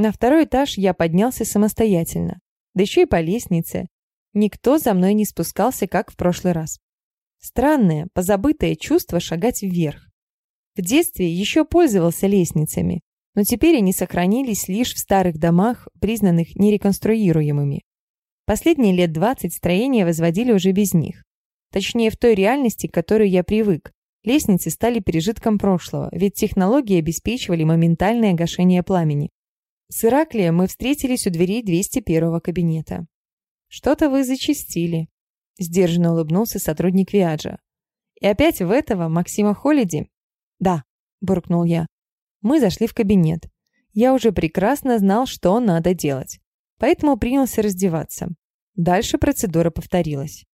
На второй этаж я поднялся самостоятельно, да еще и по лестнице. Никто за мной не спускался, как в прошлый раз. Странное, позабытое чувство шагать вверх. В детстве еще пользовался лестницами, но теперь они сохранились лишь в старых домах, признанных нереконструируемыми. Последние лет 20 строения возводили уже без них. Точнее, в той реальности, к которой я привык. Лестницы стали пережитком прошлого, ведь технологии обеспечивали моментальное гашение пламени. С Ираклием мы встретились у дверей 201 кабинета. «Что-то вы зачистили», — сдержанно улыбнулся сотрудник Виаджа. «И опять в этого Максима Холиди?» «Да», — буркнул я. Мы зашли в кабинет. Я уже прекрасно знал, что надо делать. Поэтому принялся раздеваться. Дальше процедура повторилась.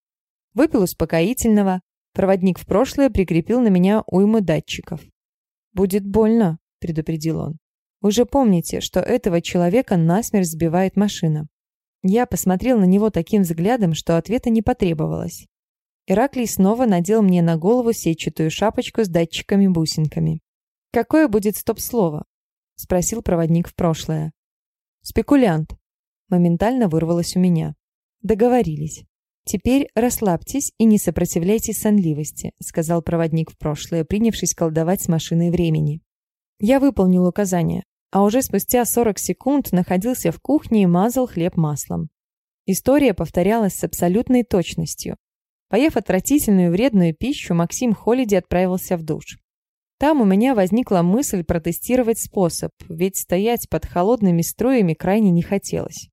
Выпил успокоительного. Проводник в прошлое прикрепил на меня уйму датчиков. «Будет больно», — предупредил он. Вы же помните, что этого человека насмерть сбивает машина. Я посмотрел на него таким взглядом, что ответа не потребовалось. Ираклий снова надел мне на голову сетчатую шапочку с датчиками-бусинками. «Какое будет стоп-слово?» — спросил проводник в прошлое. «Спекулянт». Моментально вырвалось у меня. «Договорились. Теперь расслабьтесь и не сопротивляйтесь сонливости», — сказал проводник в прошлое, принявшись колдовать с машиной времени. Я выполнил указание, а уже спустя 40 секунд находился в кухне и мазал хлеб маслом. История повторялась с абсолютной точностью. Поев отвратительную вредную пищу, Максим Холиди отправился в душ. Там у меня возникла мысль протестировать способ, ведь стоять под холодными струями крайне не хотелось.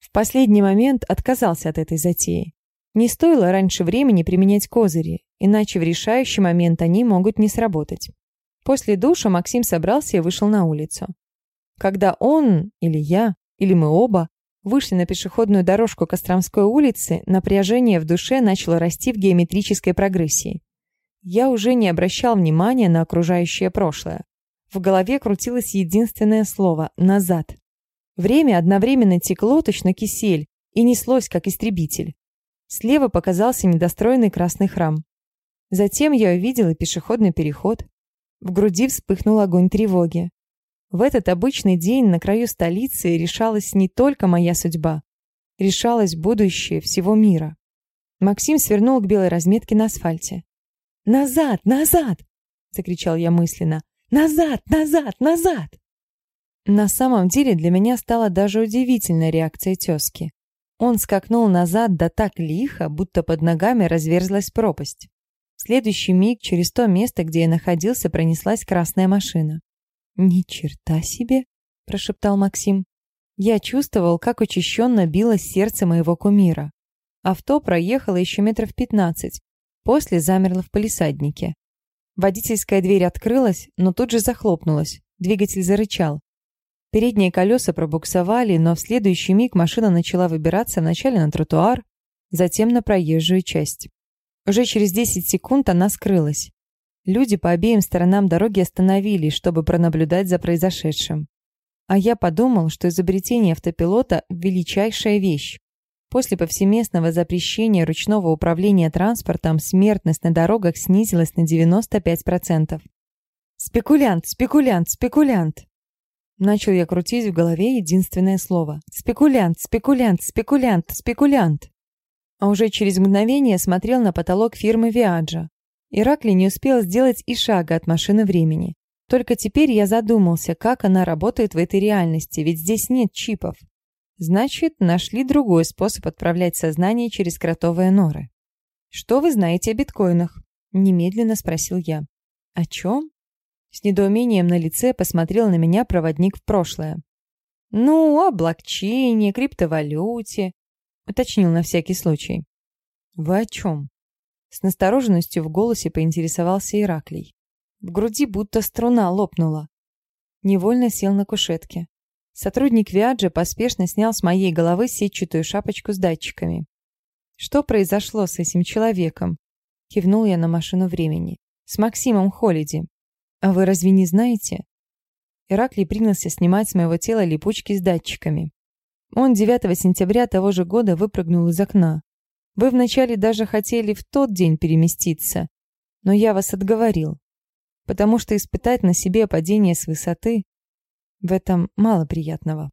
В последний момент отказался от этой затеи. Не стоило раньше времени применять козыри, иначе в решающий момент они могут не сработать. После душа Максим собрался и вышел на улицу. Когда он, или я, или мы оба, вышли на пешеходную дорожку Костромской улицы, напряжение в душе начало расти в геометрической прогрессии. Я уже не обращал внимания на окружающее прошлое. В голове крутилось единственное слово «назад». Время одновременно текло, точно кисель, и неслось, как истребитель. Слева показался недостроенный красный храм. Затем я увидела пешеходный переход, в груди вспыхнул огонь тревоги. В этот обычный день на краю столицы решалась не только моя судьба. Решалось будущее всего мира. Максим свернул к белой разметке на асфальте. «Назад! Назад!» — закричал я мысленно. «Назад! Назад! Назад!» На самом деле для меня стала даже удивительная реакция тезки. Он скакнул назад да так лихо, будто под ногами разверзлась пропасть следующий миг через то место, где я находился, пронеслась красная машина. «Ни черта себе!» – прошептал Максим. Я чувствовал, как учащенно билось сердце моего кумира. Авто проехало еще метров пятнадцать, после замерло в палисаднике. Водительская дверь открылась, но тут же захлопнулась, двигатель зарычал. Передние колеса пробуксовали, но в следующий миг машина начала выбираться вначале на тротуар, затем на проезжую часть. Уже через 10 секунд она скрылась. Люди по обеим сторонам дороги остановились, чтобы пронаблюдать за произошедшим. А я подумал, что изобретение автопилота – величайшая вещь. После повсеместного запрещения ручного управления транспортом смертность на дорогах снизилась на 95%. «Спекулянт! Спекулянт! Спекулянт!» Начал я крутить в голове единственное слово. «Спекулянт! Спекулянт! Спекулянт! Спекулянт!» а уже через мгновение смотрел на потолок фирмы Виаджа. Иракли не успел сделать и шага от машины времени. Только теперь я задумался, как она работает в этой реальности, ведь здесь нет чипов. Значит, нашли другой способ отправлять сознание через кротовые норы. «Что вы знаете о биткоинах?» – немедленно спросил я. «О чем?» С недоумением на лице посмотрел на меня проводник в прошлое. «Ну, о блокчейне, криптовалюте, Уточнил на всякий случай. «Вы о чем?» С настороженностью в голосе поинтересовался Ираклий. В груди будто струна лопнула. Невольно сел на кушетке. Сотрудник Виаджи поспешно снял с моей головы сетчатую шапочку с датчиками. «Что произошло с этим человеком?» Кивнул я на машину времени. «С Максимом Холиди. А вы разве не знаете?» Ираклий принялся снимать с моего тела липучки с датчиками. Он 9 сентября того же года выпрыгнул из окна. Вы вначале даже хотели в тот день переместиться, но я вас отговорил, потому что испытать на себе падение с высоты... В этом мало приятного.